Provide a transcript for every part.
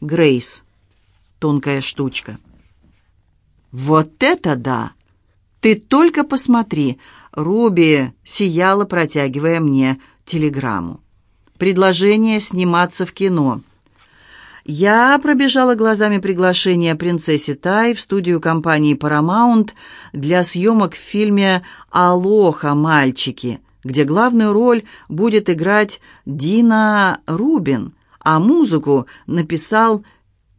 Грейс. Тонкая штучка. «Вот это да! Ты только посмотри!» Руби сияла, протягивая мне телеграмму. «Предложение сниматься в кино». Я пробежала глазами приглашение принцессе Тай в студию компании Paramount для съемок в фильме «Алоха, мальчики», где главную роль будет играть Дина Рубин, а музыку написал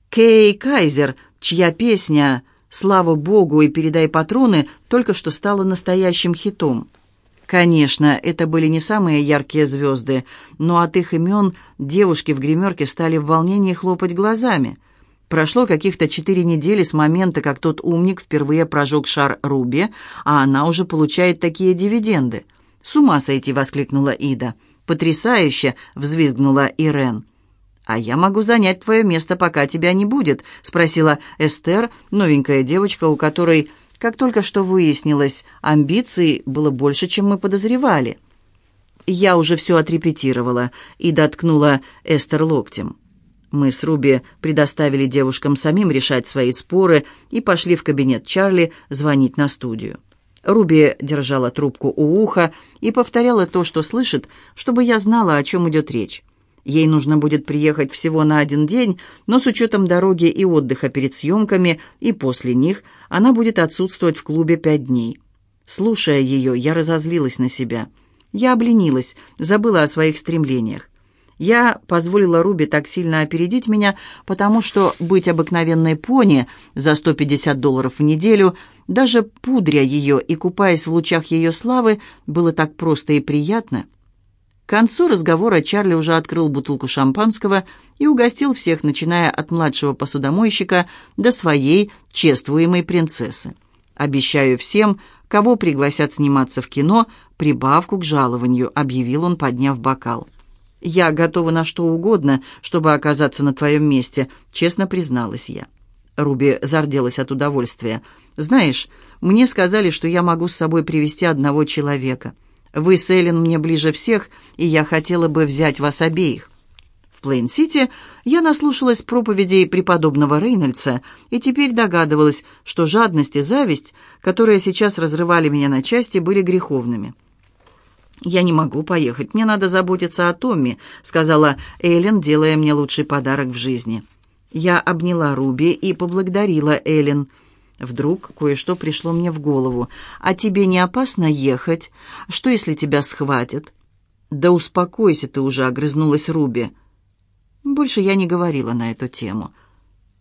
Кей Кайзер, чья песня «Слава Богу» и «Передай патроны» только что стала настоящим хитом. Конечно, это были не самые яркие звезды, но от их имен девушки в гримерке стали в волнении хлопать глазами. Прошло каких-то четыре недели с момента, как тот умник впервые прожег шар Руби, а она уже получает такие дивиденды. «С ума сойти!» — воскликнула Ида. «Потрясающе!» — взвизгнула Ирен. «А я могу занять твое место, пока тебя не будет», — спросила Эстер, новенькая девочка, у которой как только что выяснилось, амбиций было больше, чем мы подозревали. Я уже все отрепетировала и доткнула Эстер локтем. Мы с Руби предоставили девушкам самим решать свои споры и пошли в кабинет Чарли звонить на студию. Руби держала трубку у уха и повторяла то, что слышит, чтобы я знала, о чем идет речь. Ей нужно будет приехать всего на один день, но с учетом дороги и отдыха перед съемками и после них она будет отсутствовать в клубе пять дней. Слушая ее, я разозлилась на себя. Я обленилась, забыла о своих стремлениях. Я позволила Руби так сильно опередить меня, потому что быть обыкновенной пони за 150 долларов в неделю, даже пудря ее и купаясь в лучах ее славы, было так просто и приятно – к концу разговора Чарли уже открыл бутылку шампанского и угостил всех, начиная от младшего посудомойщика до своей чествуемой принцессы. «Обещаю всем, кого пригласят сниматься в кино, прибавку к жалованию», — объявил он, подняв бокал. «Я готова на что угодно, чтобы оказаться на твоем месте», — честно призналась я. Руби зарделась от удовольствия. «Знаешь, мне сказали, что я могу с собой привести одного человека». Вы с Эллен мне ближе всех, и я хотела бы взять вас обеих. В Плейн-Сити я наслушалась проповедей преподобного Рейнольдса и теперь догадывалась, что жадность и зависть, которые сейчас разрывали меня на части, были греховными. «Я не могу поехать, мне надо заботиться о Томми», — сказала Эллен, делая мне лучший подарок в жизни. Я обняла Руби и поблагодарила Эллен — Вдруг кое-что пришло мне в голову. «А тебе не опасно ехать? Что, если тебя схватят?» «Да успокойся ты уже», — огрызнулась Руби. Больше я не говорила на эту тему.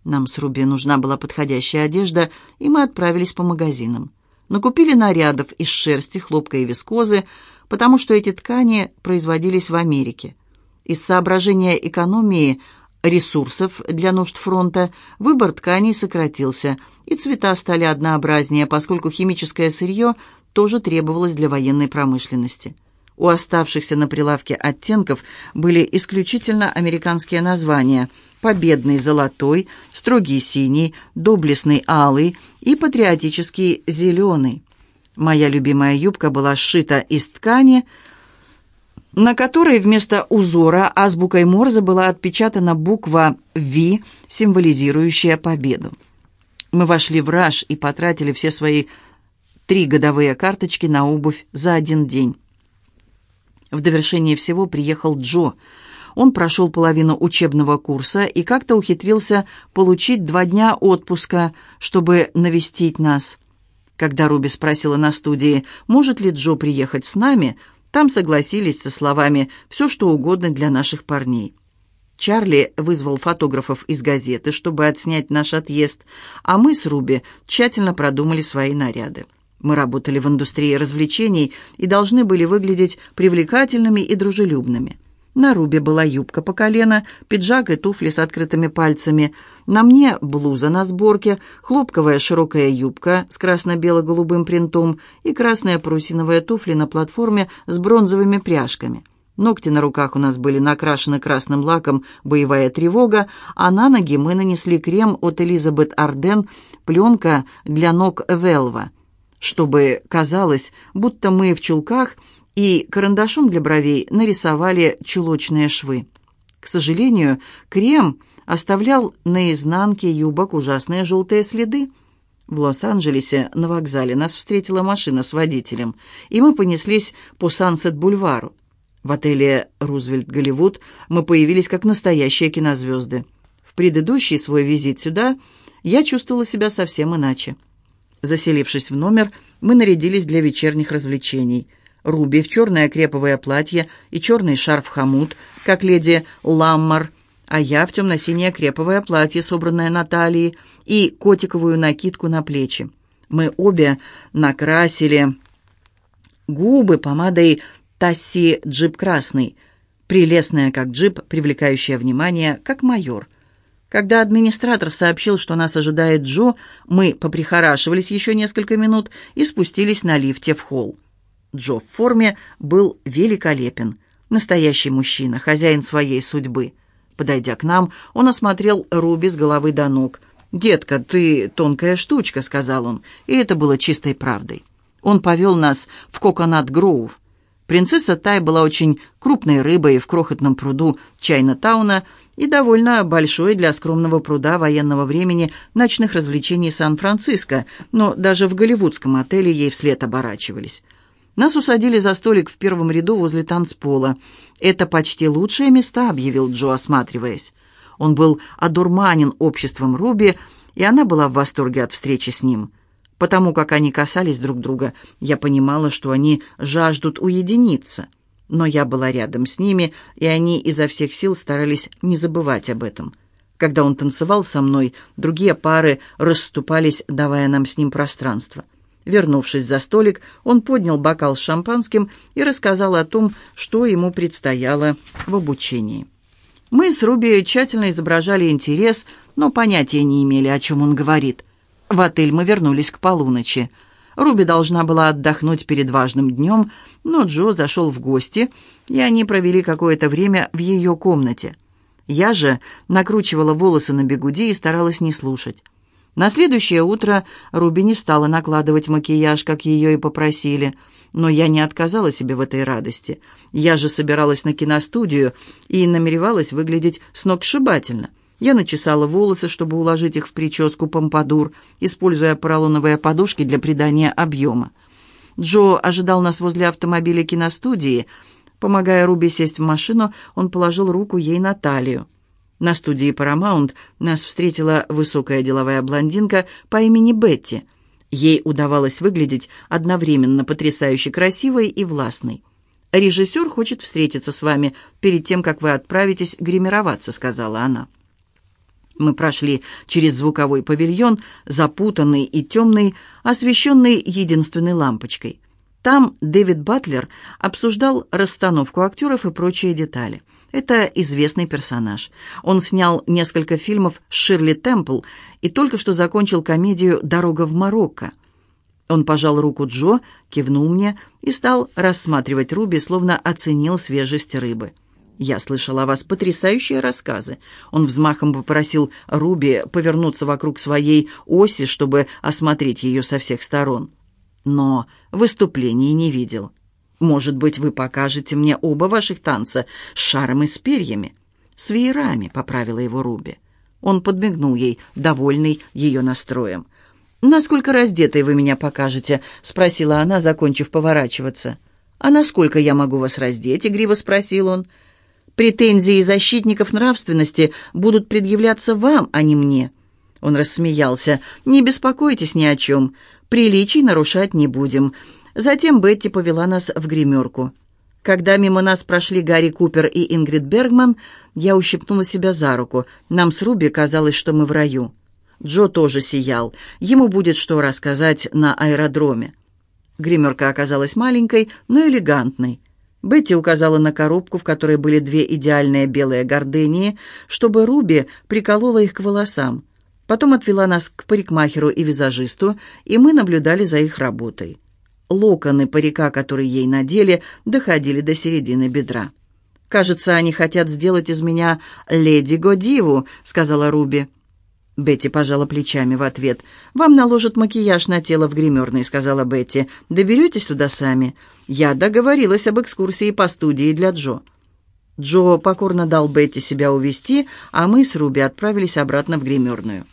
Нам с Руби нужна была подходящая одежда, и мы отправились по магазинам. Накупили нарядов из шерсти, хлопка и вискозы, потому что эти ткани производились в Америке. Из соображения экономии ресурсов для нужд фронта, выбор тканей сократился, и цвета стали однообразнее, поскольку химическое сырье тоже требовалось для военной промышленности. У оставшихся на прилавке оттенков были исключительно американские названия «Победный золотой», «Строгий синий», «Доблестный алый» и «Патриотический зеленый». Моя любимая юбка была сшита из ткани – на которой вместо узора азбукой Морзе была отпечатана буква «Ви», символизирующая победу. Мы вошли в раж и потратили все свои три годовые карточки на обувь за один день. В довершение всего приехал Джо. Он прошел половину учебного курса и как-то ухитрился получить два дня отпуска, чтобы навестить нас. Когда Руби спросила на студии, может ли Джо приехать с нами, там согласились со словами «все, что угодно для наших парней». Чарли вызвал фотографов из газеты, чтобы отснять наш отъезд, а мы с Руби тщательно продумали свои наряды. Мы работали в индустрии развлечений и должны были выглядеть привлекательными и дружелюбными. На Рубе была юбка по колено, пиджак и туфли с открытыми пальцами. На мне блуза на сборке, хлопковая широкая юбка с красно-бело-голубым принтом и красные парусиновые туфли на платформе с бронзовыми пряжками. Ногти на руках у нас были накрашены красным лаком «Боевая тревога», а на ноги мы нанесли крем от Элизабет Арден «Пленка для ног Велва», чтобы казалось, будто мы в чулках – и карандашом для бровей нарисовали чулочные швы. К сожалению, крем оставлял на изнанке юбок ужасные желтые следы. В Лос-Анджелесе на вокзале нас встретила машина с водителем, и мы понеслись по Сансет-бульвару. В отеле «Рузвельт Голливуд» мы появились как настоящие кинозвезды. В предыдущий свой визит сюда я чувствовала себя совсем иначе. Заселившись в номер, мы нарядились для вечерних развлечений. Руби в черное креповое платье и черный шарф-хомут, как леди Ламмар, а я в темно-синее креповое платье, собранное на талии, и котиковую накидку на плечи. Мы обе накрасили губы помадой Тасси Джип Красный, прелестная как джип, привлекающая внимание, как майор. Когда администратор сообщил, что нас ожидает Джо, мы поприхорашивались еще несколько минут и спустились на лифте в холл. Джо в форме был великолепен. Настоящий мужчина, хозяин своей судьбы. Подойдя к нам, он осмотрел Руби с головы до ног. «Детка, ты тонкая штучка», — сказал он, и это было чистой правдой. Он повел нас в Коконат-Гроув. Принцесса Тай была очень крупной рыбой в крохотном пруду Чайна-тауна и довольно большой для скромного пруда военного времени ночных развлечений Сан-Франциско, но даже в голливудском отеле ей вслед оборачивались. Нас усадили за столик в первом ряду возле танцпола. «Это почти лучшие места», — объявил Джо, осматриваясь. Он был одурманен обществом Руби, и она была в восторге от встречи с ним. Потому как они касались друг друга, я понимала, что они жаждут уединиться. Но я была рядом с ними, и они изо всех сил старались не забывать об этом. Когда он танцевал со мной, другие пары расступались, давая нам с ним пространство. Вернувшись за столик, он поднял бокал с шампанским и рассказал о том, что ему предстояло в обучении. Мы с Руби тщательно изображали интерес, но понятия не имели, о чем он говорит. В отель мы вернулись к полуночи. Руби должна была отдохнуть перед важным днем, но Джо зашел в гости, и они провели какое-то время в ее комнате. Я же накручивала волосы на бегуди и старалась не слушать. На следующее утро Руби не стала накладывать макияж, как ее и попросили, но я не отказала себе в этой радости. Я же собиралась на киностудию и намеревалась выглядеть сногсшибательно. Я начесала волосы, чтобы уложить их в прическу помпадур, используя поролоновые подушки для придания объема. Джо ожидал нас возле автомобиля киностудии. Помогая Руби сесть в машину, он положил руку ей на талию. На студии Paramount нас встретила высокая деловая блондинка по имени Бетти. Ей удавалось выглядеть одновременно потрясающе красивой и властной. «Режиссер хочет встретиться с вами перед тем, как вы отправитесь гримироваться», — сказала она. Мы прошли через звуковой павильон, запутанный и темный, освещенный единственной лампочкой. Там Дэвид Батлер обсуждал расстановку актеров и прочие детали. Это известный персонаж. Он снял несколько фильмов с Ширли Темпл и только что закончил комедию «Дорога в Марокко». Он пожал руку Джо, кивнул мне и стал рассматривать Руби, словно оценил свежесть рыбы. «Я слышал о вас потрясающие рассказы». Он взмахом попросил Руби повернуться вокруг своей оси, чтобы осмотреть ее со всех сторон. Но выступлений не видел. «Может быть, вы покажете мне оба ваших танца с шаром и с перьями?» «С веерами», — поправила его Руби. Он подмигнул ей, довольный ее настроем. «Насколько раздетой вы меня покажете?» — спросила она, закончив поворачиваться. «А насколько я могу вас раздеть?» — игриво спросил он. Претензии защитников нравственности будут предъявляться вам, а не мне». Он рассмеялся. «Не беспокойтесь ни о чем. Приличий нарушать не будем». Затем Бетти повела нас в гримерку. Когда мимо нас прошли Гарри Купер и Ингрид Бергман, я ущипнула себя за руку. Нам с Руби казалось, что мы в раю. Джо тоже сиял. Ему будет что рассказать на аэродроме. Гримерка оказалась маленькой, но элегантной. Бетти указала на коробку, в которой были две идеальные белые гордынии, чтобы Руби приколола их к волосам. Потом отвела нас к парикмахеру и визажисту, и мы наблюдали за их работой. Локоны парика, которые ей надели, доходили до середины бедра. «Кажется, они хотят сделать из меня леди Годиву», — сказала Руби. Бетти пожала плечами в ответ. «Вам наложат макияж на тело в гримерной», — сказала Бетти. «Доберетесь туда сами?» «Я договорилась об экскурсии по студии для Джо». Джо покорно дал Бетти себя увести, а мы с Руби отправились обратно в гримерную.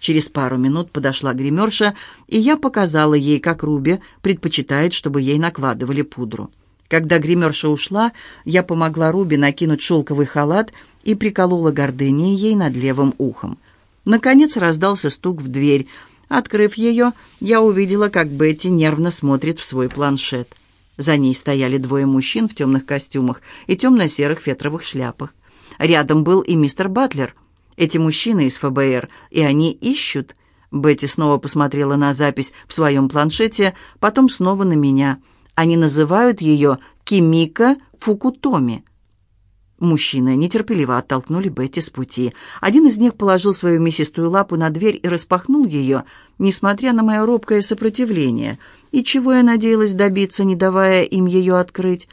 Через пару минут подошла гримерша, и я показала ей, как Руби предпочитает, чтобы ей накладывали пудру. Когда гримерша ушла, я помогла Руби накинуть шелковый халат и приколола гордыни ей над левым ухом. Наконец раздался стук в дверь. Открыв ее, я увидела, как Бетти нервно смотрит в свой планшет. За ней стояли двое мужчин в темных костюмах и темно-серых фетровых шляпах. Рядом был и мистер Батлер. Эти мужчины из ФБР, и они ищут. Бетти снова посмотрела на запись в своем планшете, потом снова на меня. Они называют ее Кимика Фукутоми. Мужчины нетерпеливо оттолкнули Бетти с пути. Один из них положил свою мясистую лапу на дверь и распахнул ее, несмотря на мое робкое сопротивление. И чего я надеялась добиться, не давая им ее открыть?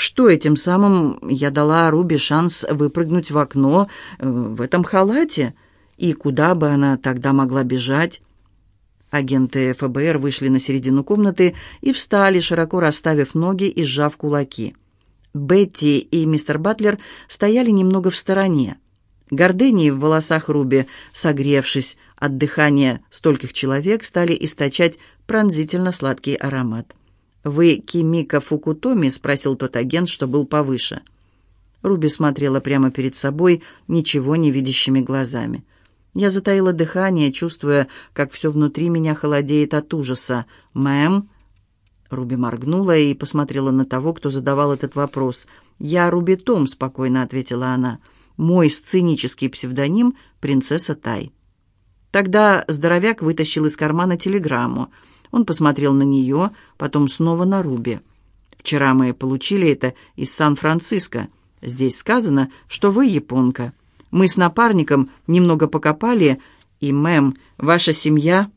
Что этим самым я дала Руби шанс выпрыгнуть в окно э, в этом халате? И куда бы она тогда могла бежать? Агенты ФБР вышли на середину комнаты и встали, широко расставив ноги и сжав кулаки. Бетти и мистер Батлер стояли немного в стороне. Гордыни в волосах Руби, согревшись от дыхания стольких человек, стали источать пронзительно сладкий аромат. «Вы Кимика Фукутоми?» — спросил тот агент, что был повыше. Руби смотрела прямо перед собой, ничего не видящими глазами. Я затаила дыхание, чувствуя, как все внутри меня холодеет от ужаса. «Мэм?» Руби моргнула и посмотрела на того, кто задавал этот вопрос. «Я Руби Том», — спокойно ответила она. «Мой сценический псевдоним — принцесса Тай». Тогда здоровяк вытащил из кармана телеграмму. Он посмотрел на нее, потом снова на Руби. «Вчера мы получили это из Сан-Франциско. Здесь сказано, что вы японка. Мы с напарником немного покопали, и, мэм, ваша семья